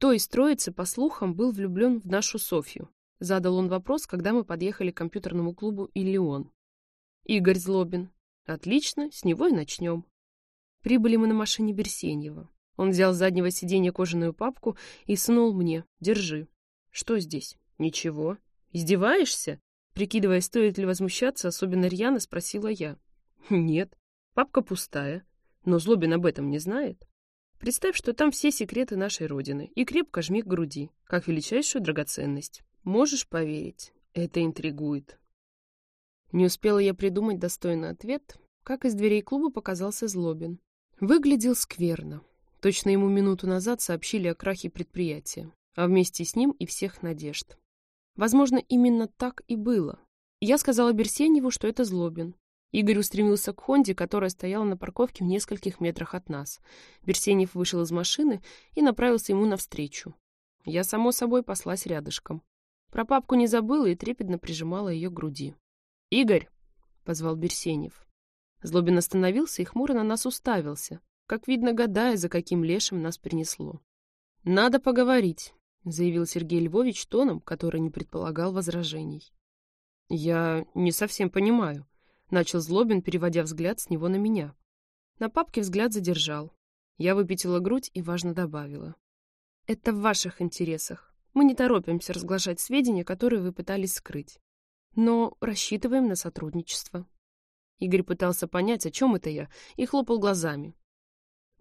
Кто из троицы, по слухам, был влюблен в нашу Софью? Задал он вопрос, когда мы подъехали к компьютерному клубу «Иллион». Игорь Злобин. Отлично, с него и начнем. Прибыли мы на машине Берсеньева. Он взял с заднего сиденья кожаную папку и сунул мне. Держи. Что здесь? Ничего. Издеваешься? Прикидывая, стоит ли возмущаться, особенно рьяно, спросила я. Нет. Папка пустая. Но Злобин об этом не знает. Представь, что там все секреты нашей Родины, и крепко жми к груди, как величайшую драгоценность. Можешь поверить, это интригует. Не успела я придумать достойный ответ, как из дверей клуба показался Злобин. Выглядел скверно. Точно ему минуту назад сообщили о крахе предприятия, а вместе с ним и всех надежд. Возможно, именно так и было. Я сказала Берсеневу, что это Злобин, Игорь устремился к Хонде, которая стояла на парковке в нескольких метрах от нас. Берсенев вышел из машины и направился ему навстречу. Я, само собой, послась рядышком. Про папку не забыла и трепетно прижимала ее к груди. «Игорь!» — позвал Берсенев. Злобин остановился и хмуро на нас уставился, как видно, гадая, за каким лешим нас принесло. «Надо поговорить», — заявил Сергей Львович тоном, который не предполагал возражений. «Я не совсем понимаю», Начал Злобин, переводя взгляд с него на меня. На папке взгляд задержал. Я выпятила грудь и важно добавила. «Это в ваших интересах. Мы не торопимся разглашать сведения, которые вы пытались скрыть. Но рассчитываем на сотрудничество». Игорь пытался понять, о чем это я, и хлопал глазами.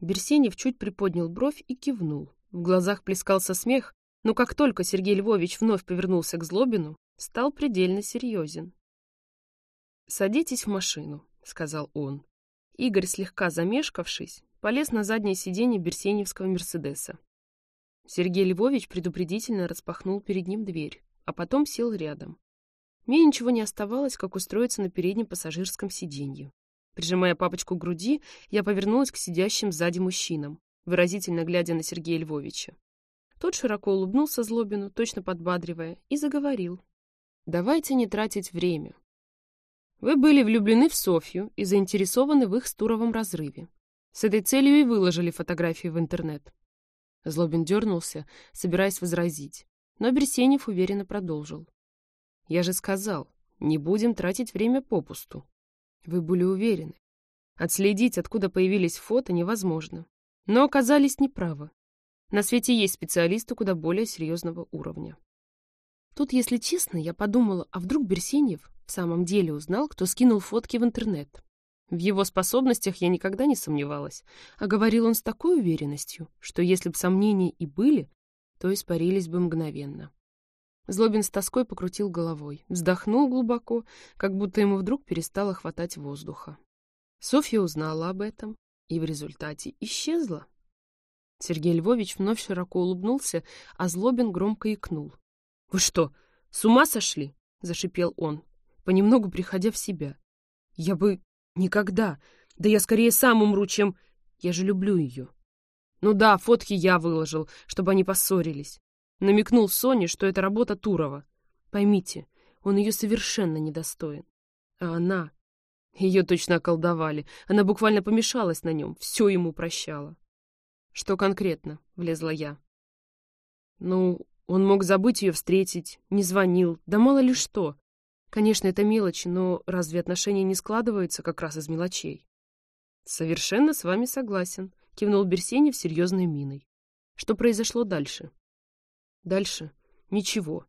Берсенев чуть приподнял бровь и кивнул. В глазах плескался смех, но как только Сергей Львович вновь повернулся к Злобину, стал предельно серьезен. «Садитесь в машину», — сказал он. Игорь, слегка замешкавшись, полез на заднее сиденье Берсеневского Мерседеса. Сергей Львович предупредительно распахнул перед ним дверь, а потом сел рядом. Мне ничего не оставалось, как устроиться на переднем пассажирском сиденье. Прижимая папочку к груди, я повернулась к сидящим сзади мужчинам, выразительно глядя на Сергея Львовича. Тот широко улыбнулся Злобину, точно подбадривая, и заговорил. «Давайте не тратить время. Вы были влюблены в Софью и заинтересованы в их с Туровом разрыве. С этой целью и выложили фотографии в интернет. Злобин дернулся, собираясь возразить, но Берсенев уверенно продолжил. «Я же сказал, не будем тратить время попусту. Вы были уверены. Отследить, откуда появились фото, невозможно. Но оказались неправы. На свете есть специалисты куда более серьезного уровня. Тут, если честно, я подумала, а вдруг Берсеньев в самом деле узнал, кто скинул фотки в интернет. В его способностях я никогда не сомневалась, а говорил он с такой уверенностью, что если бы сомнения и были, то испарились бы мгновенно. Злобин с тоской покрутил головой, вздохнул глубоко, как будто ему вдруг перестало хватать воздуха. Софья узнала об этом и в результате исчезла. Сергей Львович вновь широко улыбнулся, а Злобин громко икнул. «Вы что, с ума сошли?» — зашипел он понемногу приходя в себя. Я бы никогда, да я скорее сам умру, чем... Я же люблю ее. Ну да, фотки я выложил, чтобы они поссорились. Намекнул Соне, что это работа Турова. Поймите, он ее совершенно недостоин. А она... Ее точно околдовали. Она буквально помешалась на нем, все ему прощала. Что конкретно? Влезла я. Ну, он мог забыть ее встретить, не звонил, да мало ли что. Конечно, это мелочи, но разве отношения не складываются как раз из мелочей? Совершенно с вами согласен, кивнул Берсенев серьезной миной. Что произошло дальше? Дальше? Ничего.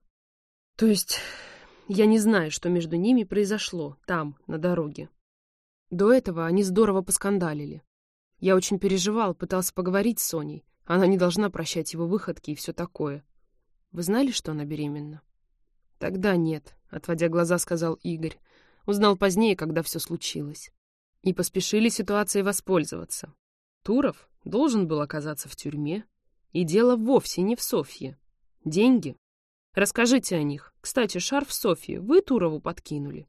То есть, я не знаю, что между ними произошло там, на дороге. До этого они здорово поскандалили. Я очень переживал, пытался поговорить с Соней. Она не должна прощать его выходки и все такое. Вы знали, что она беременна? Тогда нет, отводя глаза, сказал Игорь. Узнал позднее, когда все случилось. И поспешили ситуацией воспользоваться. Туров должен был оказаться в тюрьме. И дело вовсе не в Софье. Деньги. Расскажите о них. Кстати, шарф Софьи вы Турову подкинули.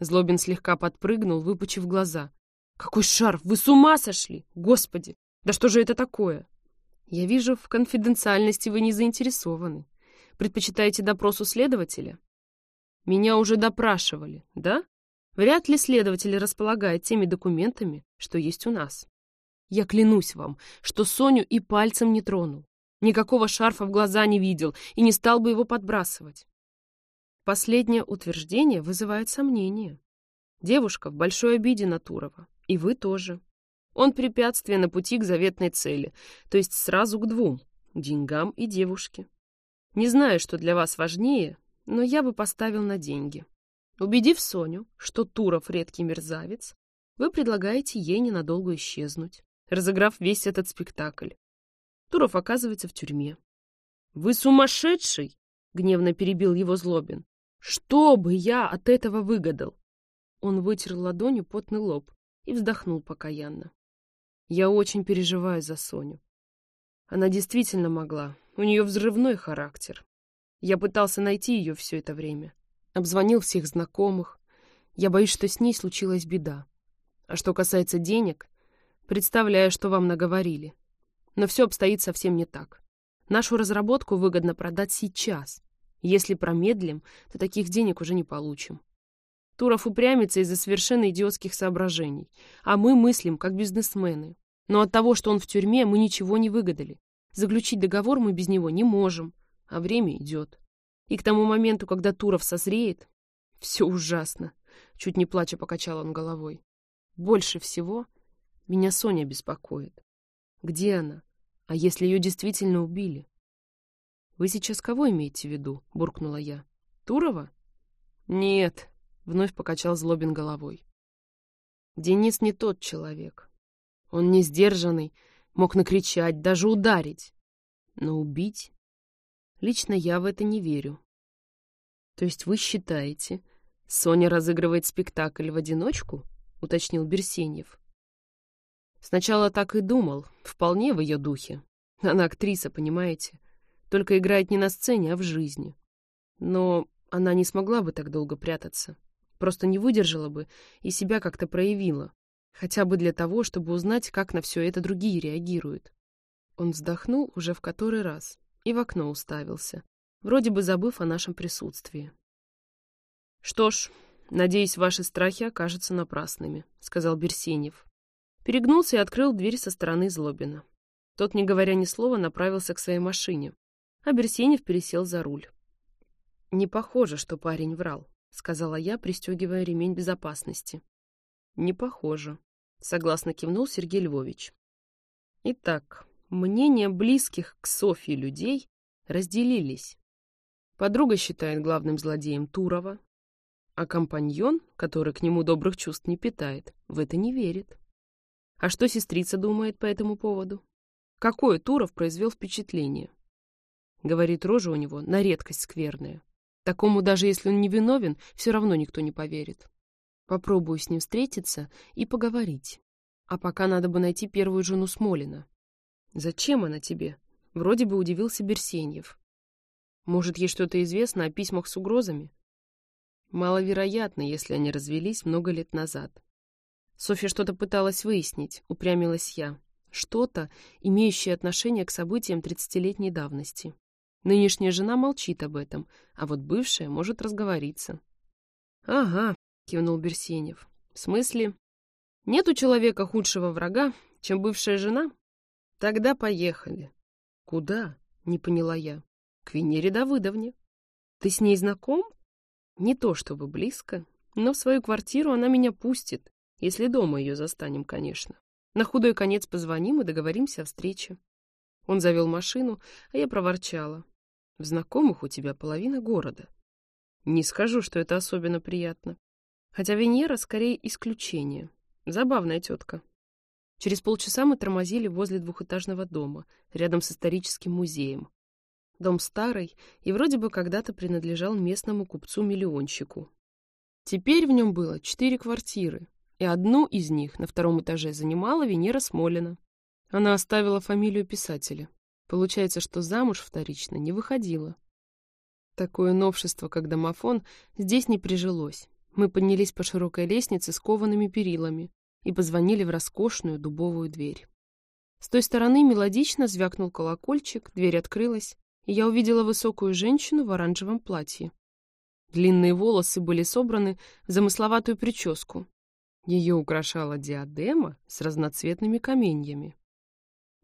Злобин слегка подпрыгнул, выпучив глаза. «Какой шарф? Вы с ума сошли? Господи! Да что же это такое?» «Я вижу, в конфиденциальности вы не заинтересованы. Предпочитаете допрос у следователя? Меня уже допрашивали, да? Вряд ли следователь располагает теми документами, что есть у нас. Я клянусь вам, что Соню и пальцем не тронул. Никакого шарфа в глаза не видел и не стал бы его подбрасывать. Последнее утверждение вызывает сомнения. Девушка в большой обиде на Турова. И вы тоже. Он препятствие на пути к заветной цели, то есть сразу к двум — деньгам и девушке. Не знаю, что для вас важнее, но я бы поставил на деньги. Убедив Соню, что Туров редкий мерзавец, вы предлагаете ей ненадолго исчезнуть, разыграв весь этот спектакль. Туров оказывается в тюрьме. «Вы сумасшедший!» — гневно перебил его Злобин. «Что бы я от этого выгадал?» Он вытер ладонью потный лоб и вздохнул покаянно. «Я очень переживаю за Соню. Она действительно могла. У нее взрывной характер. Я пытался найти ее все это время. Обзвонил всех знакомых. Я боюсь, что с ней случилась беда. А что касается денег, представляю, что вам наговорили. Но все обстоит совсем не так. Нашу разработку выгодно продать сейчас. Если промедлим, то таких денег уже не получим. Туров упрямится из-за совершенно идиотских соображений, а мы мыслим как бизнесмены. Но от того, что он в тюрьме, мы ничего не выгадали. Заключить договор мы без него не можем, а время идет. И к тому моменту, когда Туров созреет, все ужасно. Чуть не плача покачал он головой. Больше всего меня Соня беспокоит. Где она? А если ее действительно убили? Вы сейчас кого имеете в виду? Буркнула я. Турова? Нет, вновь покачал Злобин головой. Денис не тот человек. Он не сдержанный, мог накричать, даже ударить. Но убить? Лично я в это не верю. То есть вы считаете, Соня разыгрывает спектакль в одиночку? Уточнил Берсеньев. Сначала так и думал, вполне в ее духе. Она актриса, понимаете? Только играет не на сцене, а в жизни. Но она не смогла бы так долго прятаться. Просто не выдержала бы и себя как-то проявила. Хотя бы для того, чтобы узнать, как на все это другие реагируют. Он вздохнул уже в который раз и в окно уставился, вроде бы забыв о нашем присутствии. «Что ж, надеюсь, ваши страхи окажутся напрасными», — сказал Берсенев. Перегнулся и открыл дверь со стороны Злобина. Тот, не говоря ни слова, направился к своей машине, а Берсенев пересел за руль. «Не похоже, что парень врал», — сказала я, пристегивая ремень безопасности. «Не похоже», — согласно кивнул Сергей Львович. «Итак, мнения близких к Софье людей разделились. Подруга считает главным злодеем Турова, а компаньон, который к нему добрых чувств не питает, в это не верит. А что сестрица думает по этому поводу? Какое Туров произвел впечатление? Говорит, рожа у него на редкость скверная. Такому, даже если он не виновен, все равно никто не поверит. Попробую с ним встретиться и поговорить. А пока надо бы найти первую жену Смолина. Зачем она тебе? Вроде бы удивился Берсеньев. Может, ей что-то известно о письмах с угрозами? Маловероятно, если они развелись много лет назад. Софья что-то пыталась выяснить, упрямилась я. Что-то, имеющее отношение к событиям тридцатилетней давности. Нынешняя жена молчит об этом, а вот бывшая может разговориться. «Ага», — кивнул Берсенев. «В смысле? Нет у человека худшего врага, чем бывшая жена? Тогда поехали». «Куда?» — не поняла я. «К Венере Давыдовне». «Ты с ней знаком?» «Не то чтобы близко, но в свою квартиру она меня пустит, если дома ее застанем, конечно. На худой конец позвоним и договоримся о встрече». Он завел машину, а я проворчала. «В знакомых у тебя половина города». Не скажу, что это особенно приятно. Хотя Венера скорее исключение. Забавная тетка. Через полчаса мы тормозили возле двухэтажного дома, рядом с историческим музеем. Дом старый и вроде бы когда-то принадлежал местному купцу-миллионщику. Теперь в нем было четыре квартиры, и одну из них на втором этаже занимала Венера Смолина. Она оставила фамилию писателя. Получается, что замуж вторично не выходила. Такое новшество, как домофон, здесь не прижилось. Мы поднялись по широкой лестнице с коваными перилами и позвонили в роскошную дубовую дверь. С той стороны мелодично звякнул колокольчик, дверь открылась, и я увидела высокую женщину в оранжевом платье. Длинные волосы были собраны в замысловатую прическу. Ее украшала диадема с разноцветными каменьями.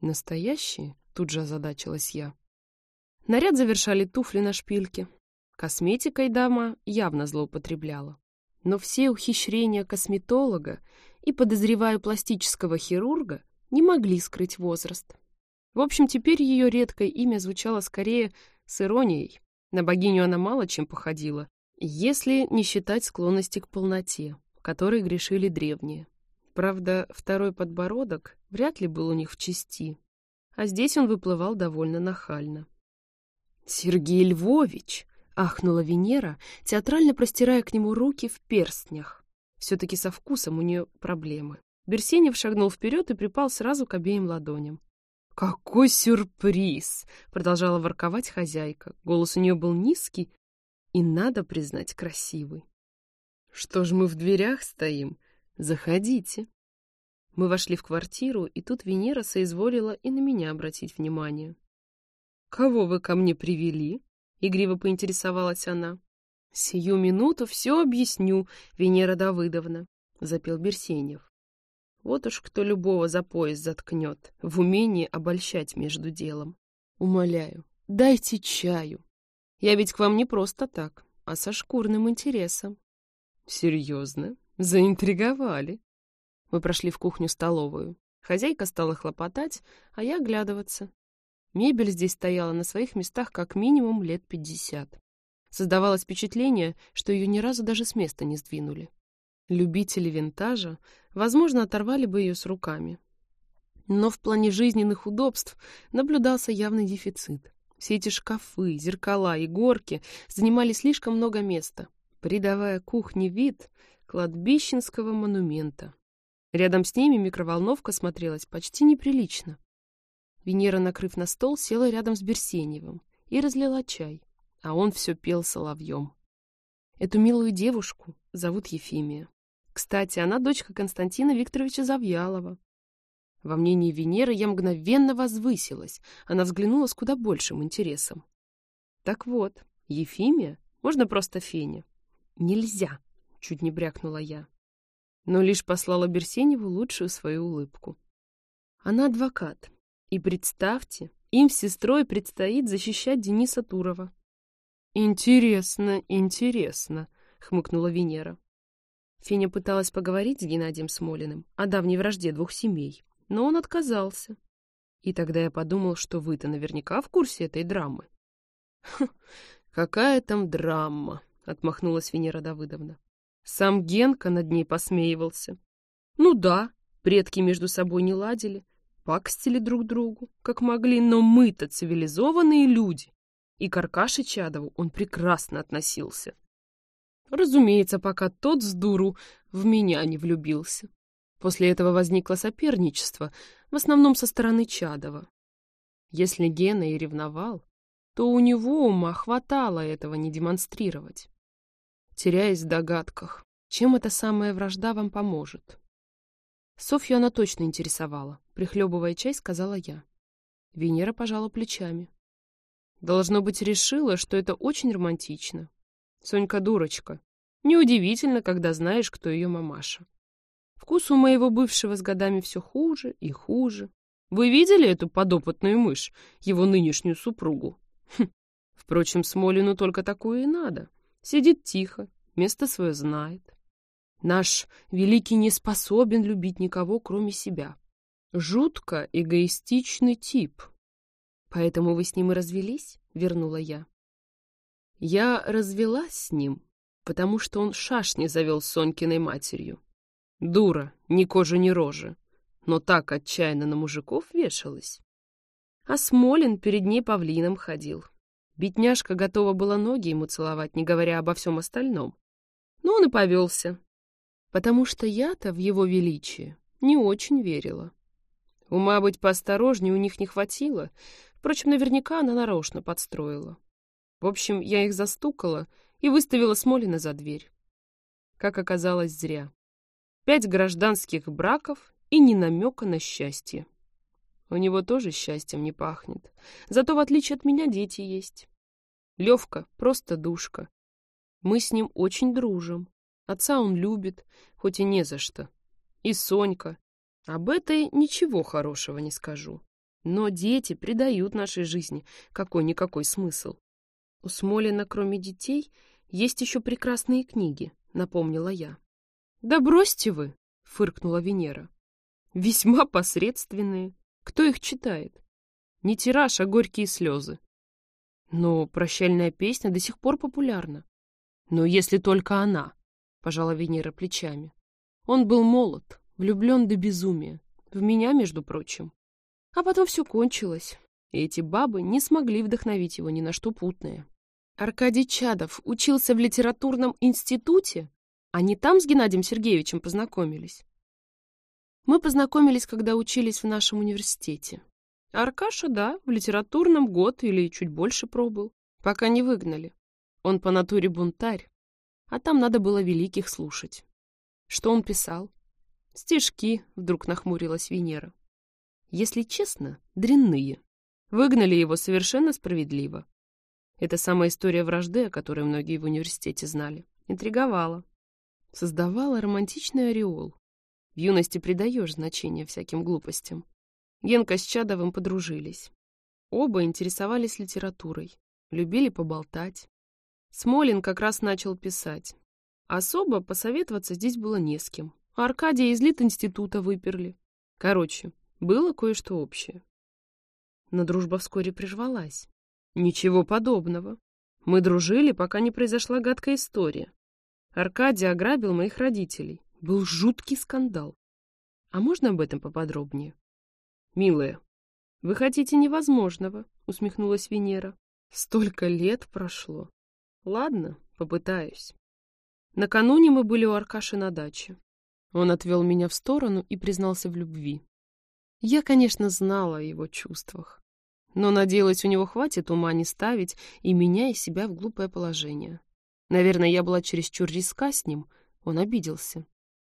«Настоящие?» Тут же озадачилась я. Наряд завершали туфли на шпильке. Косметикой дама явно злоупотребляла. Но все ухищрения косметолога и, подозреваю, пластического хирурга не могли скрыть возраст. В общем, теперь ее редкое имя звучало скорее с иронией. На богиню она мало чем походила, если не считать склонности к полноте, которой грешили древние. Правда, второй подбородок вряд ли был у них в чести, а здесь он выплывал довольно нахально. «Сергей Львович!» — ахнула Венера, театрально простирая к нему руки в перстнях. Все-таки со вкусом у нее проблемы. Берсенев шагнул вперед и припал сразу к обеим ладоням. «Какой сюрприз!» — продолжала ворковать хозяйка. Голос у нее был низкий и, надо признать, красивый. «Что ж мы в дверях стоим? Заходите!» Мы вошли в квартиру, и тут Венера соизволила и на меня обратить внимание. «Кого вы ко мне привели?» — игриво поинтересовалась она. «Сию минуту все объясню, Венера Давыдовна», — запел Берсенев. Вот уж кто любого за пояс заткнет, в умении обольщать между делом. Умоляю, дайте чаю. Я ведь к вам не просто так, а со шкурным интересом. Серьезно? Заинтриговали. Мы прошли в кухню-столовую. Хозяйка стала хлопотать, а я оглядываться. Мебель здесь стояла на своих местах как минимум лет пятьдесят. Создавалось впечатление, что ее ни разу даже с места не сдвинули. Любители винтажа, возможно, оторвали бы ее с руками. Но в плане жизненных удобств наблюдался явный дефицит. Все эти шкафы, зеркала и горки занимали слишком много места, придавая кухне вид кладбищенского монумента. Рядом с ними микроволновка смотрелась почти неприлично. Венера, накрыв на стол, села рядом с Берсеневым и разлила чай, а он все пел соловьем. Эту милую девушку зовут Ефимия. Кстати, она дочка Константина Викторовича Завьялова. Во мнении Венеры я мгновенно возвысилась. Она взглянула с куда большим интересом. Так вот, Ефимия, можно просто Феня. Нельзя, чуть не брякнула я. Но лишь послала Берсеневу лучшую свою улыбку. Она адвокат. И представьте, им с сестрой предстоит защищать Дениса Турова. «Интересно, интересно», — хмыкнула Венера. Феня пыталась поговорить с Геннадием Смолиным о давней вражде двух семей, но он отказался. И тогда я подумал, что вы-то наверняка в курсе этой драмы. «Какая там драма?» — отмахнулась Венера Давыдовна. Сам Генка над ней посмеивался. «Ну да, предки между собой не ладили, пакостили друг другу, как могли, но мы-то цивилизованные люди, и к Аркаше Чадову он прекрасно относился. Разумеется, пока тот с дуру в меня не влюбился. После этого возникло соперничество, в основном со стороны Чадова. Если Гена и ревновал, то у него ума хватало этого не демонстрировать. Теряясь в догадках, чем эта самая вражда вам поможет? Софью она точно интересовала. Прихлебывая чай, сказала я. Венера пожала плечами. Должно быть, решила, что это очень романтично. Сонька дурочка. Неудивительно, когда знаешь, кто ее мамаша. Вкус у моего бывшего с годами все хуже и хуже. Вы видели эту подопытную мышь, его нынешнюю супругу? Хм. Впрочем, Смолину только такое и надо. Сидит тихо, место свое знает. Наш великий не способен любить никого, кроме себя. Жутко эгоистичный тип. Поэтому вы с ним и развелись? Вернула я. Я развелась с ним, потому что он шашни завел Сонькиной матерью. Дура, ни кожи, ни рожи, но так отчаянно на мужиков вешалась. А Смолин перед ней павлином ходил. Бедняжка готова была ноги ему целовать, не говоря обо всем остальном. Но он и повелся, потому что я-то в его величие не очень верила. Ума быть поосторожнее у них не хватило, впрочем, наверняка она нарочно подстроила. В общем, я их застукала и выставила Смолина за дверь. Как оказалось, зря. Пять гражданских браков и ни намека на счастье. У него тоже счастьем не пахнет. Зато, в отличие от меня, дети есть. Левка просто душка. Мы с ним очень дружим. Отца он любит, хоть и не за что. И Сонька. Об этой ничего хорошего не скажу. Но дети придают нашей жизни какой-никакой смысл. У Смолина, кроме детей, есть еще прекрасные книги, напомнила я. Да бросьте вы, фыркнула Венера. Весьма посредственные. Кто их читает? Не тираж, а горькие слезы. Но прощальная песня до сих пор популярна. Но если только она, пожала Венера плечами. Он был молод, влюблен до безумия. В меня, между прочим. А потом все кончилось, и эти бабы не смогли вдохновить его ни на что путное. Аркадий Чадов учился в литературном институте? Они там с Геннадием Сергеевичем познакомились? Мы познакомились, когда учились в нашем университете. Аркаша, да, в литературном год или чуть больше пробыл, пока не выгнали. Он по натуре бунтарь, а там надо было великих слушать. Что он писал? Стишки, вдруг нахмурилась Венера если честно, дрянные. Выгнали его совершенно справедливо. Это самая история вражды, о которой многие в университете знали. Интриговала. Создавала романтичный ореол. В юности придаешь значение всяким глупостям. Генка с Чадовым подружились. Оба интересовались литературой, любили поболтать. Смолин как раз начал писать. Особо посоветоваться здесь было не с кем. Аркадия из Лит-института выперли. Короче, было кое-что общее. Но дружба вскоре прервалась. Ничего подобного. Мы дружили, пока не произошла гадкая история. Аркадий ограбил моих родителей. Был жуткий скандал. А можно об этом поподробнее? Милая, вы хотите невозможного, усмехнулась Венера. Столько лет прошло. Ладно, попытаюсь. Накануне мы были у Аркаши на даче. Он отвел меня в сторону и признался в любви. Я, конечно, знала о его чувствах, но надеялась, у него хватит ума не ставить и меня и себя в глупое положение. Наверное, я была чересчур риска с ним, он обиделся.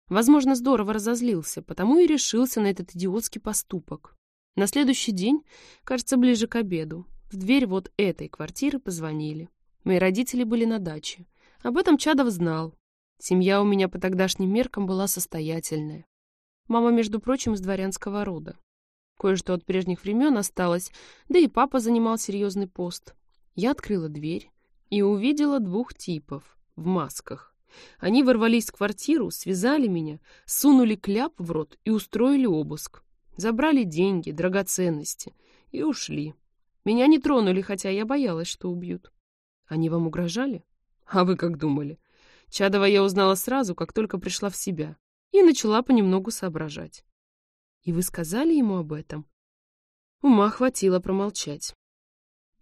Возможно, здорово разозлился, потому и решился на этот идиотский поступок. На следующий день, кажется, ближе к обеду, в дверь вот этой квартиры позвонили. Мои родители были на даче. Об этом Чадов знал. Семья у меня по тогдашним меркам была состоятельная. Мама, между прочим, из дворянского рода. Кое-что от прежних времен осталось, да и папа занимал серьезный пост. Я открыла дверь и увидела двух типов в масках. Они ворвались в квартиру, связали меня, сунули кляп в рот и устроили обыск. Забрали деньги, драгоценности и ушли. Меня не тронули, хотя я боялась, что убьют. Они вам угрожали? А вы как думали? Чадова я узнала сразу, как только пришла в себя и начала понемногу соображать. «И вы сказали ему об этом?» Ума хватило промолчать.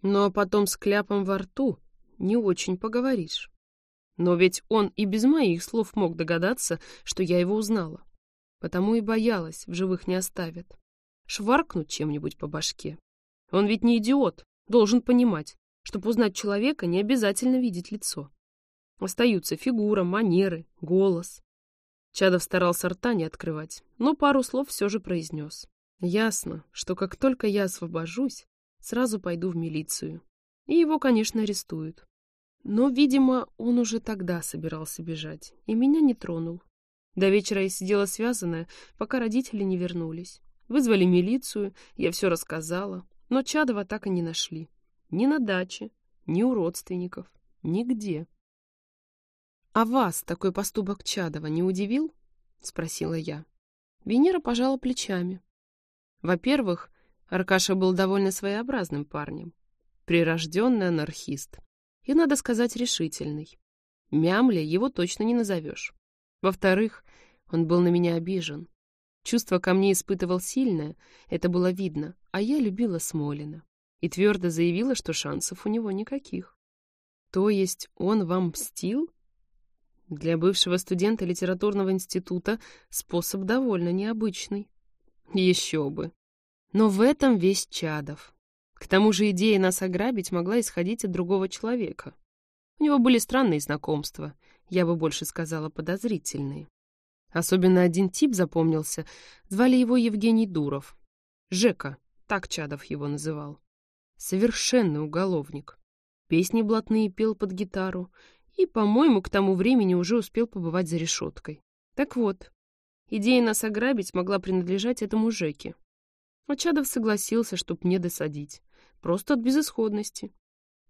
Ну а потом с кляпом во рту не очень поговоришь. Но ведь он и без моих слов мог догадаться, что я его узнала. Потому и боялась, в живых не оставят. Шваркнуть чем-нибудь по башке. Он ведь не идиот, должен понимать, чтобы узнать человека, не обязательно видеть лицо. Остаются фигура, манеры, голос. Чадов старался рта не открывать, но пару слов все же произнес. Ясно, что как только я освобожусь, сразу пойду в милицию. И его, конечно, арестуют. Но, видимо, он уже тогда собирался бежать, и меня не тронул. До вечера я сидела связанная, пока родители не вернулись. Вызвали милицию, я все рассказала, но Чадова так и не нашли. Ни на даче, ни у родственников, нигде. «А вас такой поступок Чадова не удивил?» — спросила я. Венера пожала плечами. Во-первых, Аркаша был довольно своеобразным парнем. Прирожденный анархист. И, надо сказать, решительный. Мямля его точно не назовешь. Во-вторых, он был на меня обижен. Чувство ко мне испытывал сильное, это было видно, а я любила Смолина. И твердо заявила, что шансов у него никаких. То есть он вам мстил? Для бывшего студента литературного института способ довольно необычный. Еще бы. Но в этом весь Чадов. К тому же идея нас ограбить могла исходить от другого человека. У него были странные знакомства, я бы больше сказала подозрительные. Особенно один тип запомнился, звали его Евгений Дуров. Жека, так Чадов его называл. Совершенный уголовник. Песни блатные пел под гитару, и, по-моему, к тому времени уже успел побывать за решеткой. Так вот, идея нас ограбить могла принадлежать этому Жеке. А Чадов согласился, чтоб не досадить. Просто от безысходности.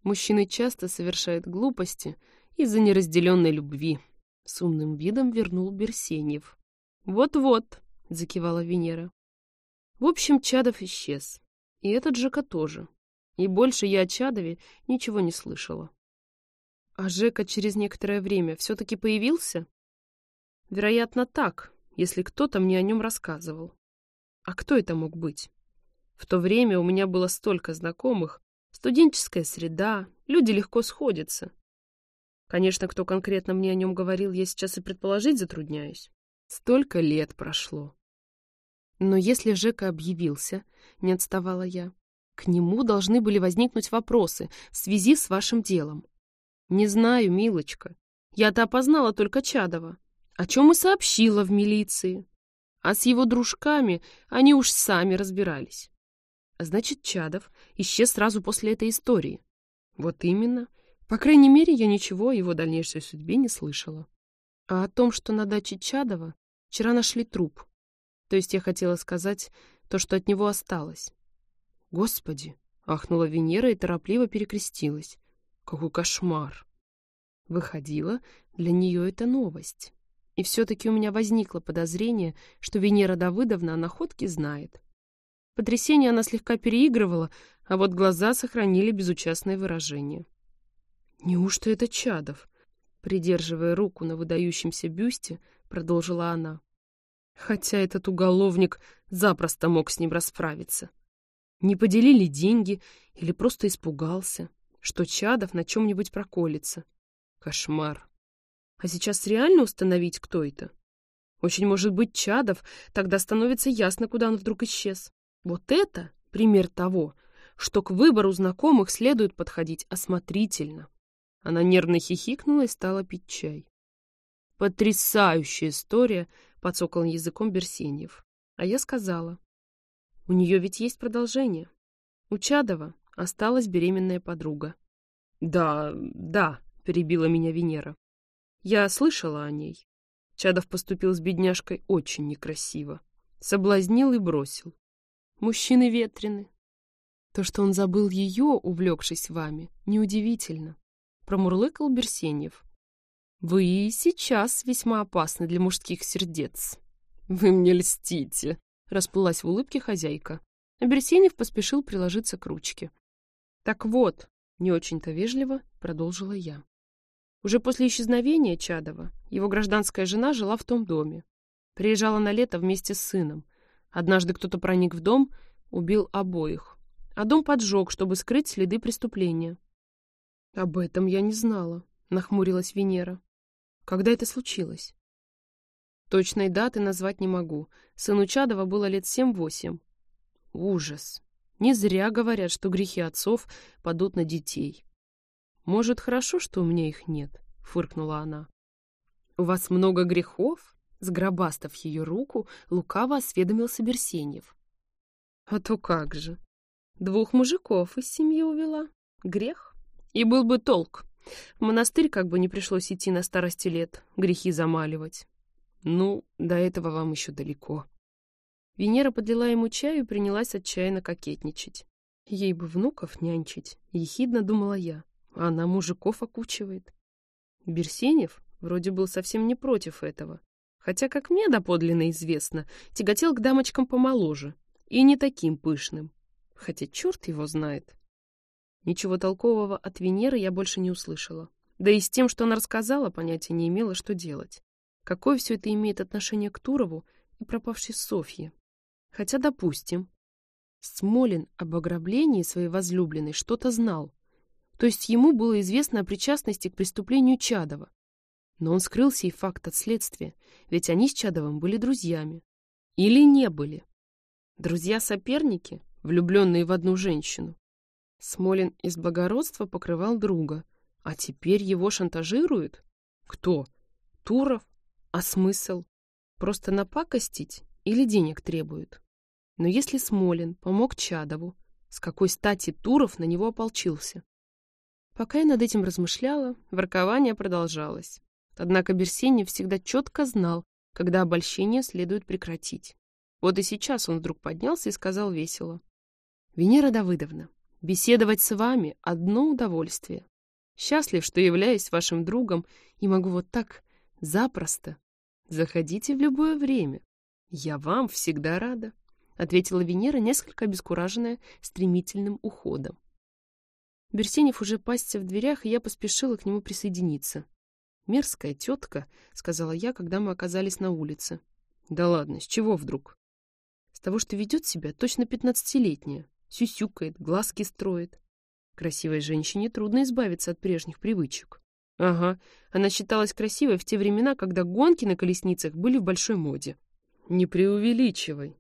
Мужчины часто совершают глупости из-за неразделенной любви. С умным видом вернул Берсеньев. «Вот-вот», — закивала Венера. В общем, Чадов исчез. И этот Жека тоже. И больше я о Чадове ничего не слышала. А Жека через некоторое время все-таки появился? Вероятно, так, если кто-то мне о нем рассказывал. А кто это мог быть? В то время у меня было столько знакомых, студенческая среда, люди легко сходятся. Конечно, кто конкретно мне о нем говорил, я сейчас и предположить затрудняюсь. Столько лет прошло. Но если Жека объявился, не отставала я, к нему должны были возникнуть вопросы в связи с вашим делом. Не знаю, милочка. Я-то опознала только Чадова, о чем и сообщила в милиции. А с его дружками они уж сами разбирались. Значит, Чадов исчез сразу после этой истории. Вот именно. По крайней мере, я ничего о его дальнейшей судьбе не слышала. А о том, что на даче Чадова вчера нашли труп. То есть я хотела сказать то, что от него осталось. Господи! Ахнула Венера и торопливо перекрестилась. Какой кошмар! Выходила, для нее это новость. И все-таки у меня возникло подозрение, что Венера Давыдовна о находке знает. Потрясение она слегка переигрывала, а вот глаза сохранили безучастное выражение. «Неужто это Чадов?» Придерживая руку на выдающемся бюсте, продолжила она. Хотя этот уголовник запросто мог с ним расправиться. Не поделили деньги или просто испугался, что Чадов на чем-нибудь проколется. Кошмар. А сейчас реально установить, кто это? Очень может быть Чадов, тогда становится ясно, куда он вдруг исчез. Вот это пример того, что к выбору знакомых следует подходить осмотрительно. Она нервно хихикнула и стала пить чай. «Потрясающая история!» — подсокал языком Берсеньев. А я сказала. «У нее ведь есть продолжение. У Чадова осталась беременная подруга». «Да, да», — перебила меня Венера. Я слышала о ней. Чадов поступил с бедняжкой очень некрасиво. Соблазнил и бросил. Мужчины ветрены. То, что он забыл ее, увлекшись вами, неудивительно. Промурлыкал Берсеньев. Вы и сейчас весьма опасны для мужских сердец. Вы мне льстите, расплылась в улыбке хозяйка. А Берсеньев поспешил приложиться к ручке. Так вот, не очень-то вежливо продолжила я. Уже после исчезновения Чадова его гражданская жена жила в том доме. Приезжала на лето вместе с сыном. Однажды кто-то проник в дом, убил обоих. А дом поджег, чтобы скрыть следы преступления. «Об этом я не знала», — нахмурилась Венера. «Когда это случилось?» Точной даты назвать не могу. Сыну Чадова было лет семь-восемь. Ужас. Не зря говорят, что грехи отцов падут на детей. «Может, хорошо, что у меня их нет?» — фыркнула она. «У вас много грехов?» — сгробастав ее руку, лукаво осведомился Берсеньев. «А то как же! Двух мужиков из семьи увела. Грех. И был бы толк. В монастырь как бы не пришлось идти на старости лет, грехи замаливать. Ну, до этого вам еще далеко». Венера подлила ему чаю и принялась отчаянно кокетничать. Ей бы внуков нянчить, ехидно думала я а она мужиков окучивает. Берсенев вроде был совсем не против этого, хотя, как мне доподлинно известно, тяготел к дамочкам помоложе и не таким пышным, хотя черт его знает. Ничего толкового от Венеры я больше не услышала. Да и с тем, что она рассказала, понятия не имела, что делать. Какое все это имеет отношение к Турову и пропавшей Софье? Хотя, допустим, Смолин об ограблении своей возлюбленной что-то знал, то есть ему было известно о причастности к преступлению Чадова. Но он скрыл сей факт от следствия, ведь они с Чадовым были друзьями. Или не были. Друзья-соперники, влюбленные в одну женщину. Смолин из благородства покрывал друга, а теперь его шантажируют? Кто? Туров? А смысл? Просто напакостить или денег требуют? Но если Смолин помог Чадову, с какой стати Туров на него ополчился? Пока я над этим размышляла, воркование продолжалось. Однако Берсенев всегда четко знал, когда обольщение следует прекратить. Вот и сейчас он вдруг поднялся и сказал весело. «Венера Давыдовна, беседовать с вами — одно удовольствие. Счастлив, что являюсь вашим другом и могу вот так запросто. Заходите в любое время. Я вам всегда рада», — ответила Венера, несколько обескураженная стремительным уходом. Берсенев уже пасся в дверях, и я поспешила к нему присоединиться. «Мерзкая тетка», — сказала я, когда мы оказались на улице. «Да ладно, с чего вдруг?» «С того, что ведет себя точно пятнадцатилетняя. Сюсюкает, глазки строит. Красивой женщине трудно избавиться от прежних привычек. Ага, она считалась красивой в те времена, когда гонки на колесницах были в большой моде. Не преувеличивай.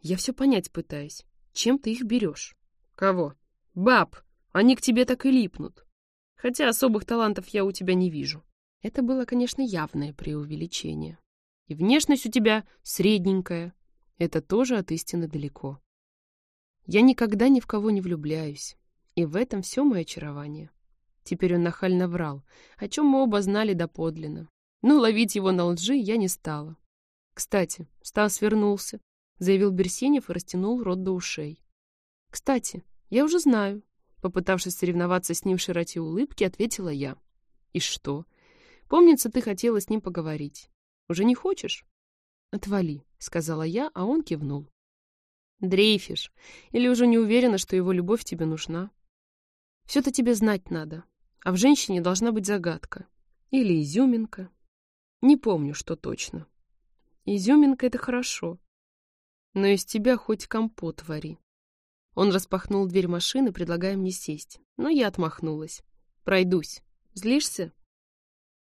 Я все понять пытаюсь. Чем ты их берешь? Кого? Баб! Они к тебе так и липнут. Хотя особых талантов я у тебя не вижу. Это было, конечно, явное преувеличение. И внешность у тебя средненькая. Это тоже от истины далеко. Я никогда ни в кого не влюбляюсь. И в этом все мое очарование. Теперь он нахально врал, о чем мы оба знали доподлинно. Но ловить его на лжи я не стала. Кстати, Стас вернулся, заявил Берсенев и растянул рот до ушей. Кстати, я уже знаю, Попытавшись соревноваться с ним в широте улыбки, ответила я. «И что? Помнится, ты хотела с ним поговорить. Уже не хочешь?» «Отвали», — сказала я, а он кивнул. «Дрейфишь. Или уже не уверена, что его любовь тебе нужна? Все-то тебе знать надо. А в женщине должна быть загадка. Или изюминка. Не помню, что точно. Изюминка — это хорошо. Но из тебя хоть компот вари. Он распахнул дверь машины, предлагая мне сесть. Но я отмахнулась. Пройдусь. Злишься?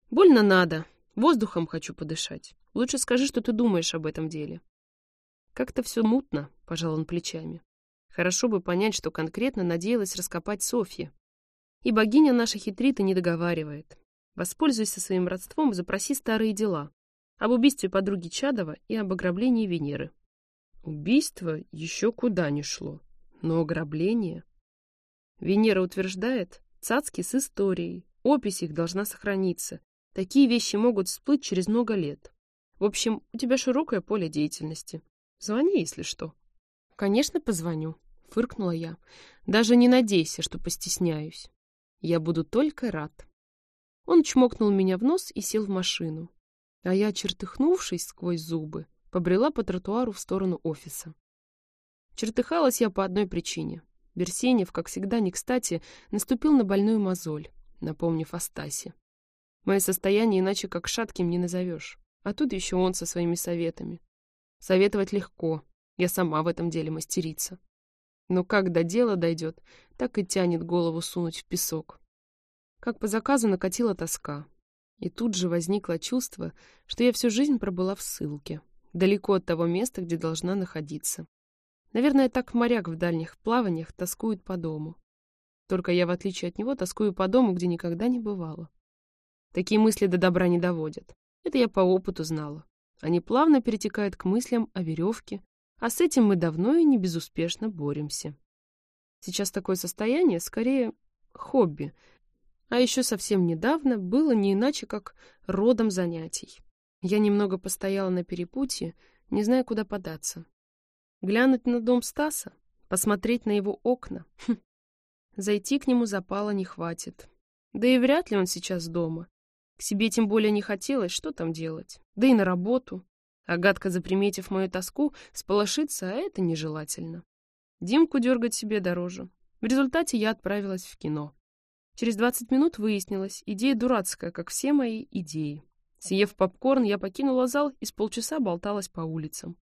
Больно надо. Воздухом хочу подышать. Лучше скажи, что ты думаешь об этом деле. Как-то все мутно, пожал он плечами. Хорошо бы понять, что конкретно надеялась раскопать Софья. И богиня наша хитрит и не договаривает. Воспользуйся своим родством, запроси старые дела. Об убийстве подруги Чадова и об ограблении Венеры. Убийство еще куда не шло. Но ограбление? Венера утверждает, цацки с историей, опись их должна сохраниться. Такие вещи могут всплыть через много лет. В общем, у тебя широкое поле деятельности. Звони, если что. Конечно, позвоню, фыркнула я. Даже не надейся, что постесняюсь. Я буду только рад. Он чмокнул меня в нос и сел в машину. А я, чертыхнувшись сквозь зубы, побрела по тротуару в сторону офиса. Чертыхалась я по одной причине. Берсенев, как всегда не кстати, наступил на больную мозоль, напомнив о Стасе. Мое состояние иначе как шатким не назовешь. А тут еще он со своими советами. Советовать легко, я сама в этом деле мастерица. Но как до дела дойдет, так и тянет голову сунуть в песок. Как по заказу накатила тоска. И тут же возникло чувство, что я всю жизнь пробыла в ссылке, далеко от того места, где должна находиться. Наверное, так моряк в дальних плаваниях тоскует по дому. Только я, в отличие от него, тоскую по дому, где никогда не бывало. Такие мысли до добра не доводят. Это я по опыту знала. Они плавно перетекают к мыслям о веревке, а с этим мы давно и не безуспешно боремся. Сейчас такое состояние скорее хобби, а еще совсем недавно было не иначе, как родом занятий. Я немного постояла на перепутье, не зная, куда податься. Глянуть на дом Стаса? Посмотреть на его окна? Хм. Зайти к нему запала не хватит. Да и вряд ли он сейчас дома. К себе тем более не хотелось, что там делать. Да и на работу. Агатка, заприметив мою тоску, сполошится, а это нежелательно. Димку дергать себе дороже. В результате я отправилась в кино. Через 20 минут выяснилось, идея дурацкая, как все мои идеи. Съев попкорн, я покинула зал и с полчаса болталась по улицам.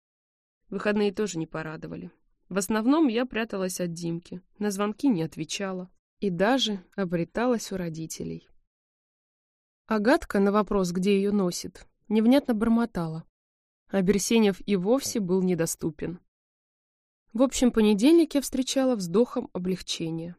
Выходные тоже не порадовали. В основном я пряталась от Димки, на звонки не отвечала и даже обреталась у родителей. Агатка на вопрос, где ее носит, невнятно бормотала, а Берсенев и вовсе был недоступен. В общем, понедельник я встречала вздохом облегчения.